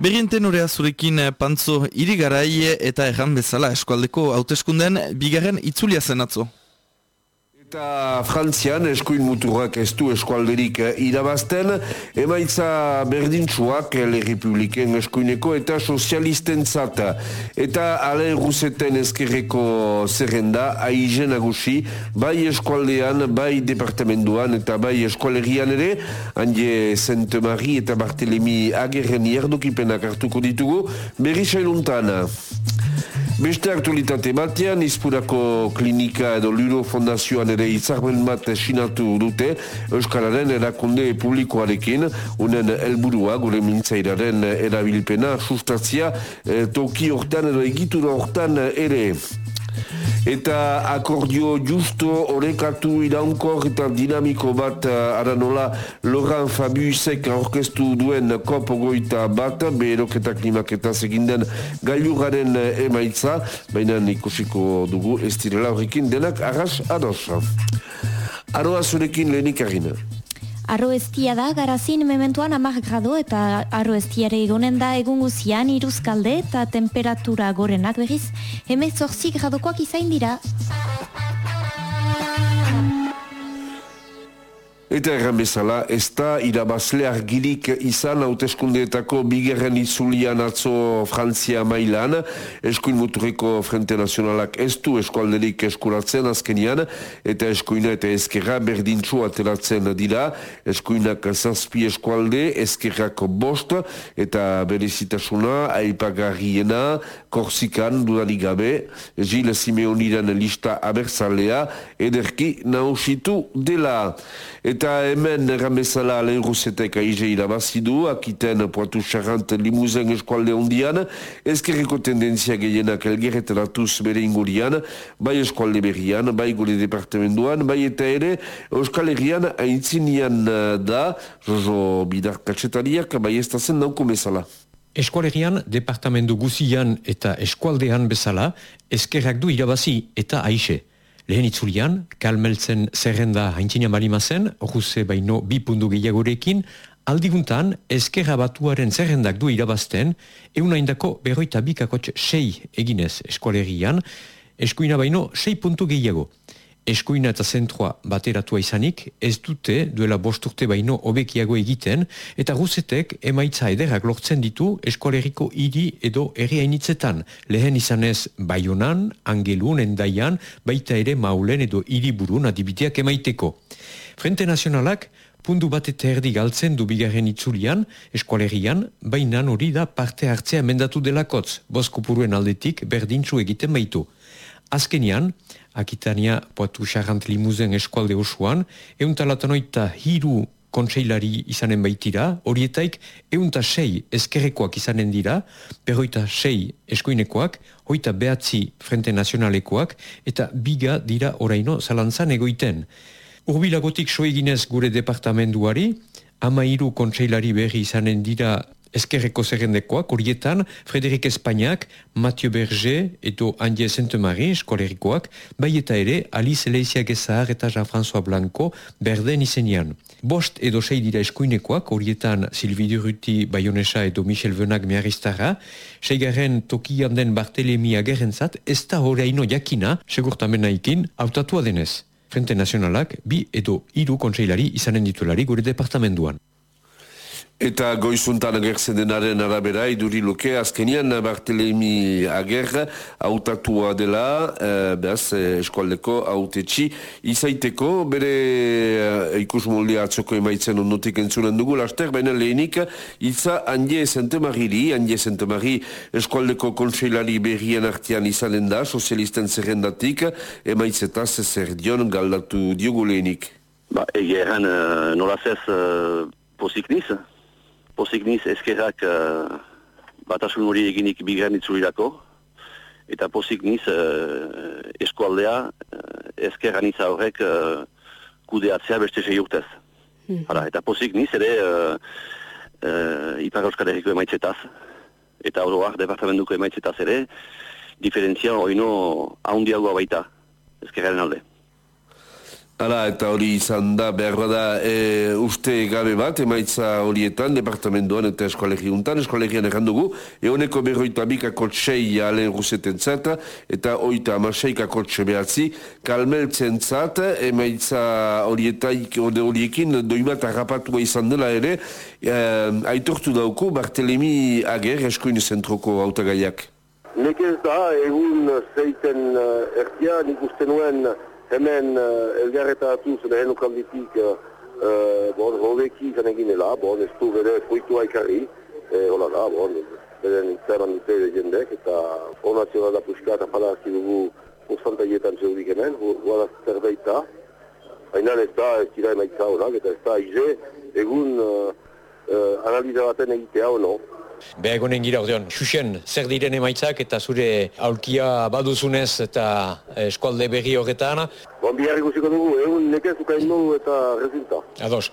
Berrienten urea zurekin eh, pantzo irigarai eta erran bezala eskualdeko hauteskunden bigarren itzulia zen atzo. Eta Frantzian eskuin muturrak ez du eskualderik eh, irabazten, emaitza berdintzuak Le Republiken eskuineko eta sozialisten zata. Eta ale ruseten ezkerreko zerrenda, aizen agusi, bai eskualdean, bai departamentuan eta bai eskualerian ere, handi Sainte-Marie eta Barthelemy agerren ierdukipenak hartuko ditugu, berri sailuntana. Beste aktualitate batean, izpurako klinika edo Luro Fondazioan ere izarmen bat sinatu dute Euskararen erakunde publikoarekin, unen helburua gure mintzairaren erabilpena, sustatzia, e, toki hortan edo egitura hortan ere. Eta akordio justo orekatu iraunkor eta dinamiko bat uh, aranola Loran Fabiusek orkestu duen kopo goita bat beheroketa klimaketa seginden gailugaren uh, emaitza. Baina ikusiko dugu ez direla horrekin denak arras ados. Aroa zurekin lehenik argina Arro estia da, garazin mementuan amak grado eta arro estiare egonen da egun guzian iruzkalde eta temperatura gorenak berriz, hemen zorzi gradokoak izain dira. Eta erran bezala, ez da irabazle argirik izan hauteskundeetako bigerren itzulian atzo Frantzia mailan, eskuin muturreko Frente Nazionalak ez du eskualderik eskuratzen azkenian, eta eskuina eta eskerra berdintxu ateratzen dira, eskuinak zazpi eskualde, eskerrak bost, eta berezitasuna, aipagarriena, korsikan, dudanik gabe, Gilles Simeoniren lista abertzalea, ederki nausitu dela. Eta hemen erramezala lehen ruzetek aize irabazidu, akiten poatu charrant limuzen eskualde hondian, ezkerreko tendenzia gehienak elgerreteratuz bere ingurian, bai eskualde berrian, bai gure departamentuan, bai eta ere Euskal Herrian aintzinian eh, da, jozo bidar katsetariak, bai ez da zen nauko mesala. Eskualerian, departamentu guzian eta eskualdean bezala, ezkerrak du irabazi eta aixe. Lehen itzulian, kalmeltzen zerrenda haintzina marima zen, orruze baino bi pundu gehiagorekin, aldiguntan ezkerra batuaren zerrendak du irabazten, egun haindako berroita bikakotx sei eginez eskualerian, eskuina baino sei puntu gehiago eskuina eta zentroa bateratua izanik, ez dute duela bosturte baino obekiago egiten, eta guzetek emaitza ederrak lortzen ditu eskualeriko hiri edo herri hainitzetan, lehen izanez baionan, angelun, endaian, baita ere maulen edo hiri burun adibiteak emaiteko. Frente Nazionalak, pundu bat eta erdi galtzen du bigarren itzulian, eskualerian, baina hori da parte hartzea mendatu delakotz, boskopuruen aldetik berdintzu egiten baitu. Azkenian, Akitania poatu xarrant limuzen eskualde osoan, euntalatanoita hiru kontseilari izanen baitira, horietaik eunta sei eskerrekoak izanen dira, perroita sei eskuinekoak, hoita behatzi Frente Nazionalekoak, eta biga dira oraino zalantzan egoiten. Urbilagotik soeginez gure departamenduari, ama hiru kontseilari berri izanen dira Ezkerreko zerrendekoak, horietan, Frederik Espainiak, Mathieu Berger edo Andie Sainte-Marie eskolerikoak, bai eta ere, Alice Leizia Gezahar eta Jean-François Blanco berden izenian. Bost edo sei dira eskuinekoak, horietan Sylvie Duruti, Bayonesa edo Michel Venak meharistara, seigaren tokian den Bartelemi agerrentzat, ez da horreino jakina, segurtamen nahikin, autatua denez. Frente Nazionalak, bi edo hiru kontseilari izanen ditulari gure departamentuan. Eta goizuntan agertzen denaren arabera, iduri luke, azkenian Bartelemi ager, autatua dela, e, behaz, eh, eskualdeko autetxi, izaiteko, bere e, ikus molde atzoko emaitzen ondotik entzunen dugu, laster, baina lehenik, itza Andie Santemari, Andie Santemari eskualdeko kontseilari berrien artian izanen da, sozialisten zerrendatik, emaitzetaz zer dion galdatu diogu lehenik. Ba, egia erran, uh, nolazez, uh, posik niz, pozik niz ezkerrak uh, batasun hori eginik bigarren itzulirako, eta pozik niz uh, eskualdea uh, ezkerran izan horrek uh, kudeatzea beste sei urtez. Hmm. eta pozik niz ere uh, uh, Ipar Euskal Herriko emaitzetaz, eta oroak departamentuko emaitzetaz ere, diferentzia oino haundiagoa baita ezkerraren alde. Hala, eta hori izan da, behar da, e, uste gabe bat, emaitza horietan, departamentoan eta eskolegiuntan, eskolegian errandugu, egoneko berroita bikako txei alen ruseten zata, eta oita amaseikako txe behatzi, kalmeltzen zat, emaitza horietaik, horiekin, doimat harrapatua izan dela ere, e, aitortu dauku, Bartelemi Ager, eskoin zentroko autagaiak. Nekez da, egun zeiten uh, ertia, nik uste nuen, hemen uh, elgarretatu zen lehen okalditik uh, bon, rodeki izan eginela, bon, ez du bere fruitua ikarri, e, hola da, bon, beren itzaran dute jendek, eta formazioa da puska eta pala hasi dugu porcentaietan zeudik hemen, guada zerbeita, baina ez da, ez dira emaitza honak, eta ez da, ize, egun uh, uh, analiza baten egitea hono, Beha egonen gira ordeon, xuxen, zer diren emaitzak eta zure aulkia baduzunez eta eskualde berri horretan? Bon, bihar ikusiko dugu, egun nekez ukain eta rezulta. Ados.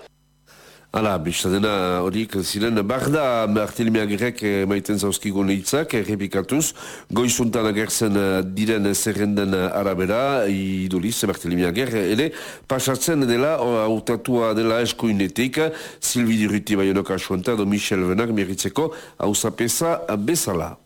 Hala, dena horik ziren, barda artilimiagirek maiten zauzkigu nehitzak, errepikatuz, goizuntan agertzen eh, diren zerrenden arabera, iduriz, artilimiager, ere, pasatzen dela, autatua dela eskuinetik, Silvi Duriti Bayonok asuanta, do Michel Venak meritzeko, hau zapesa bezala.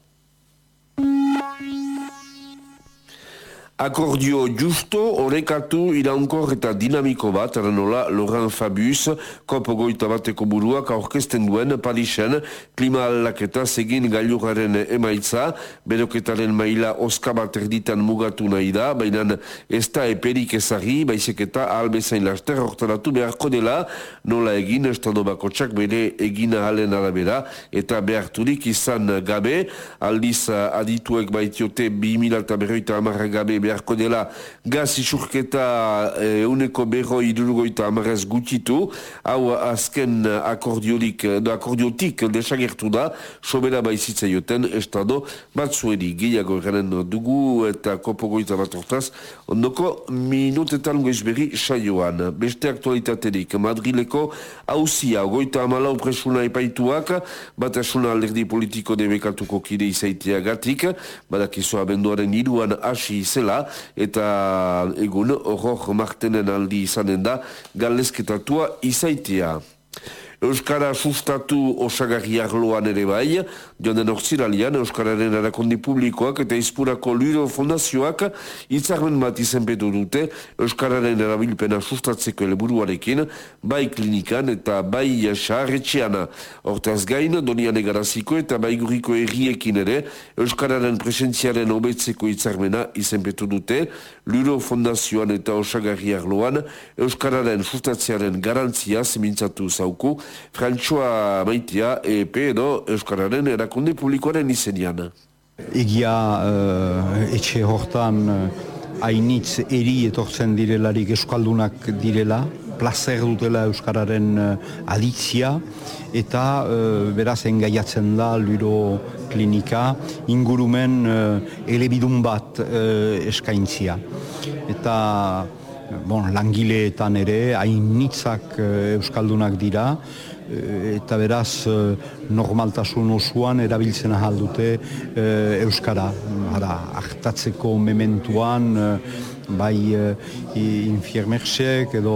Akordio justo horrekatu iraunkor eta dinamiko bat, nola Laurent Fabius, kopo goita bateko buruak aurkesten duen Parisen, klima aldaketa segin gailuraren emaitza, beroketaren maila oska bat erditan mugatu nahi da, baina ez da eperik ezari, baizek eta albezain laster hortaratu beharko dela, nola egin estado bako txak bere egina halen arabera, eta beharturik izan gabe, aldiz adituek baitiote 2000 eta berroita amarra gabe beharko dela gaz isurketa e, uneko berro idurgoita amarez gutitu, hau azken akordiolik, akordiotik desagertu da, sobera baizitza joten, estado batzueri gehiago eranen dugu eta kopogoita bat ortaz, ondoko minutetan goizberri saioan. Beste aktualitaterik, Madrileko hauzia, goita amalau presuna epaituak, bat asuna alderdi politiko debekatuko kide izaitea gatik, badakizu abenduaren iruan hasi izela, eta egun horro martenen aldi izanen da galezketatua izaitea. Euskara sustatu osagarri arloan ere bai, joan den orziralian Euskararen erakondi publikoak eta izpurako Luro Fondazioak itzarmen bat izenpetu dute Euskararen erabilpena sustatzeko eleburuarekin, bai klinikan eta bai saharretxeana. Hortaz gain, donian egaraziko eta bai guriko erriekin ere Euskararen presentziaren hobetzeko itzarmena izenpetu dute Luro Fondazioan eta osagarri arloan Euskararen sustatzearen garantzia zemintzatu zauku, Frantxoa maitia EP edo Euskararen erakunde publikoaren izenian. Egia uh, etxe hortan uh, hainitz eri etortzen direlarik Euskaldunak direla, plazer dutela Euskararen uh, aditzia, eta uh, beraz engaiatzen da Luro Klinika ingurumen uh, elebidun bat uh, eskaintzia. Eta bon, langileetan ere, hainitzak uh, Euskaldunak dira, Eh, eta beraz eh, normaltasun osoan erabiltzen ahal dute eh, Euskara. Hara, hartatzeko mementuan, bai infiermersek edo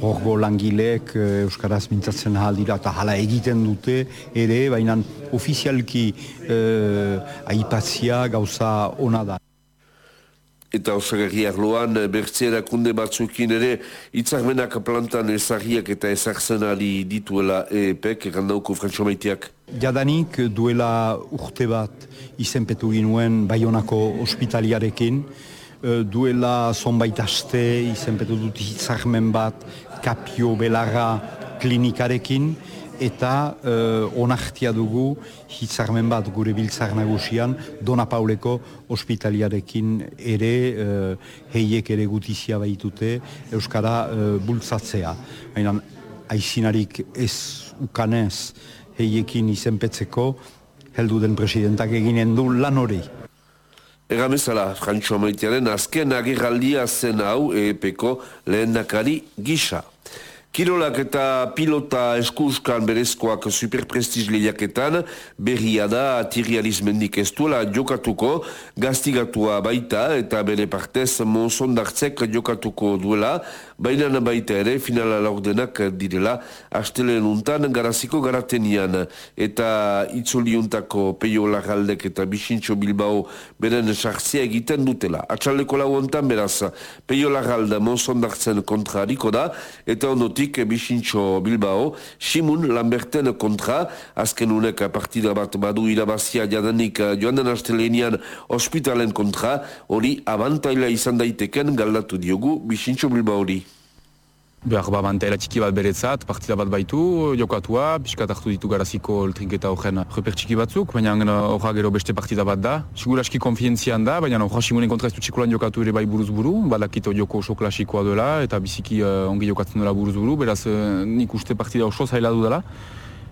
horgo langilek Euskaraz mintzatzen ahal dira. Eta hala egiten dute ere, baina ofizialki aipatzia gauza ona da eta osagarri arloan eh, bertzera kunde batzukin ere itzarmenak plantan ezagiak eta ezartzen ari dituela EPEK errandauko frantxo maiteak. Jadanik duela urte bat izenpetu ginuen Bayonako ospitaliarekin, eh, duela zonbait aste izenpetu dut itzarmen bat Kapio Belarra klinikarekin, eta uh, onartia dugu hitzarmen bat gure biltzar nagusian Dona Pauleko ospitaliarekin ere uh, heiek ere gutizia baitute Euskara uh, bultzatzea. Baina aizinarik ez ukanez heiekin izenpetzeko heldu den presidentak eginen du lan hori. Egamezala, Frantxo Maitearen azken agerraldia zen hau EEPko lehen gisa. Kirolak eta pilota eskuskan berezkoak superprestiz lehiaketan, berria da tirialismendik ez duela jokatuko, gaztigatua baita eta bere partez monzondartzek jokatuko duela, baina baita ere finala laurdenak direla astelen untan garaziko garatenian eta itzuliuntako peio lagaldek eta bisintxo bilbao beren sartzea egiten dutela. Atxaleko lauontan beraz, peio lagalda monzondartzen kontra hariko da, eta ondotik Atletik Bixintxo Bilbao, Simun Lamberten kontra, azken unek partida bat badu irabazia jadanik joan den astelenian ospitalen kontra, hori abantaila izan daiteken galdatu diogu Bixintxo Bilbao hori. Behar ba mantela txiki bat beretzat, partida bat baitu, jokatua, biskat hartu ditu garaziko trinketa horren reper txiki batzuk, baina horra gero beste partida bat da. Sigur aski konfientzian da, baina horra simunen kontra ez du txikulan jokatu ere bai buruz buru, badakito joko oso klasikoa dela, eta biziki uh, ongi jokatzen dela buruz buru, beraz uh, nik uste partida oso zaila du dela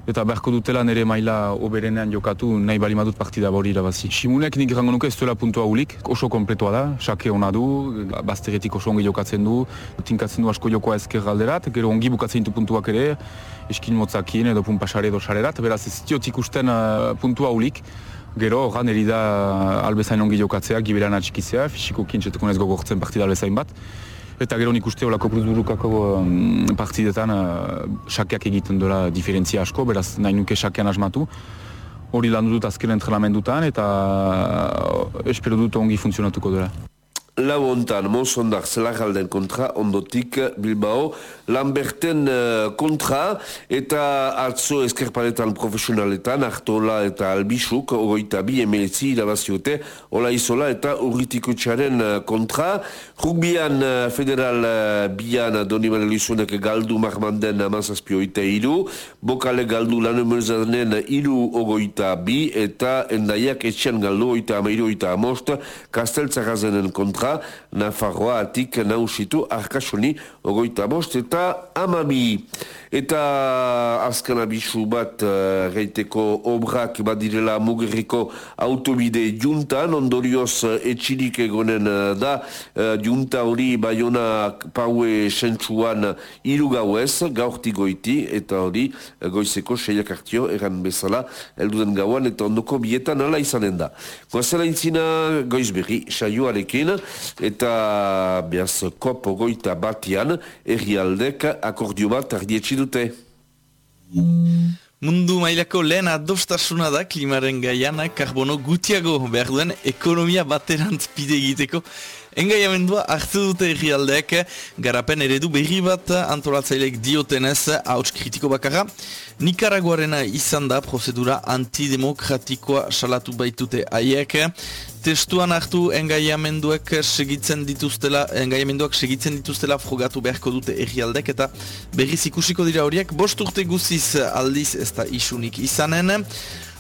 eta beharko dutela nire maila oberenean jokatu nahi bali madut partida bori irabazi. Simunek nik rango nuke ez duela puntua hulik, oso kompletoa da, sake hona du, bazteretik oso ongi jokatzen du, tinkatzen du asko jokoa ezker galderat, gero ongi bukatzen ditu puntuak ere, eskin motzakin edo punpasare edo sarerat, beraz ez diotik usten uh, puntua hulik, Gero, gan erida albezain ongi jokatzea, giberan atxikizea, fisiko kintxetukun gogortzen partida albezain bat eta gero nik uste olako bruzburukako um, partidetan uh, egiten dola diferentzia asko, beraz nahi nuke sakean asmatu. Hori lan dut azken entrenamendutan eta uh, espero dut ongi funtzionatuko dela lau ontan Monsondak zelagalden kontra, ondotik Bilbao, Lamberten uh, kontra, eta atzo eskerparetan profesionaletan, Artola eta Albisuk, ogoita bi emeletzi irabaziote, Ola Isola eta Urritiko txaren uh, kontra. Rugbian uh, federal uh, bian Donibane Lizunek galdu marmanden amazazpio oita iru, Bokale galdu lan emerzanen iru ogoita bi, eta endaiak etxean galdu oita amairu oita amost, Kasteltzakazenen kontra, Nafarroa atik nausitu arkasoni ogoita bost eta amami. Eta azkan abisu bat uh, reiteko obrak badirela mugerriko autobide juntan, ondorioz uh, etxirik egonen uh, da, uh, junta hori baiona paue sentsuan iru gauez, gaurti goiti, eta hori uh, goizeko seiak hartio eran bezala, elduden gauan eta ondoko bietan ala izanen da. Goazela intzina goizberri, saioarekin, eta behaz kopo goita batian, errialdek akordio bat ardietxi dute. Mundu mailako lehen adostasuna da klimaren gaiana karbono gutiago behar duen ekonomia baterantz pide egiteko. Engaiamendua hartu dute errialdeak garapen eredu berri bat antolatzaileek diotenez hauts kritiko bakarra. Nikaraguarena izan da prozedura antidemokratikoa salatu baitute haiek testuan hartu engaiamenduak segitzen dituztela, engaiamenduak segitzen dituztela frogatu beharko dute errialdek eta berriz ikusiko dira horiek, bost urte guziz aldiz ez da isunik izanen.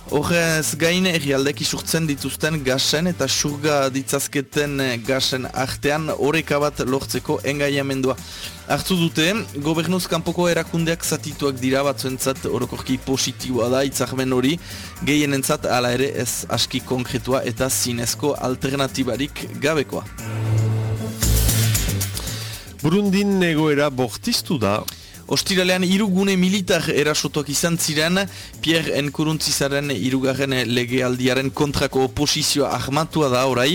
Horrez gain errialdek isurtzen dituzten gasen eta surga ditzazketen gasen artean horreka bat lortzeko engaiamendua. Artu dute, gobernuz kanpoko erakundeak zatituak dira batzuentzat orokorki positiboa da itzarmen hori, gehienentzat ala ere ez aski konkretua eta zinezko alternatibarik gabekoa. Burundin egoera bortiztu da Ostiralean irugune militar erasotuak izan ziren, Pierre Nkuruntzizaren irugarren legealdiaren kontrako oposizioa ahmatua da orai,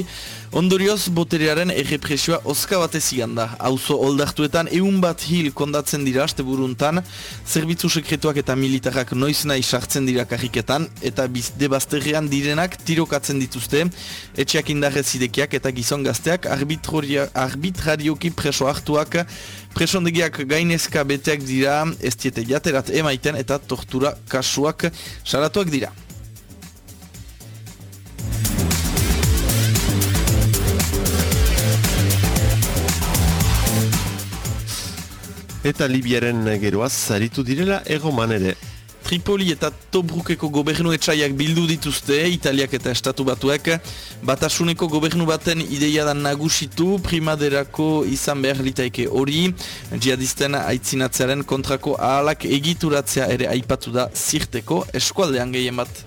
Ondorioz, boterearen errepresioa oska batez igan da. Auzo oldartuetan eun bat hil kondatzen dira aste buruntan, zerbitzu sekretuak eta militarrak noiz nahi sartzen dira karriketan, eta biz debazterrean direnak tirokatzen dituzte, etxeak indarrez idekiak eta gizon gazteak arbitrarioki preso hartuak, presondegiak gainezka beteak dira, ez diete jaterat emaiten eta tortura kasuak salatuak dira. Eta Libiaren geroaz zaritu direla egoman ere. Tripoli eta Tobrukeko gobernu etxaiak bildu dituzte, Italiak eta Estatu batuek, batasuneko gobernu baten ideia da nagusitu, primaderako izan behar litaike hori, jihadisten aitzinatzearen kontrako ahalak egituratzea ere aipatu da zirteko eskualdean gehien bat.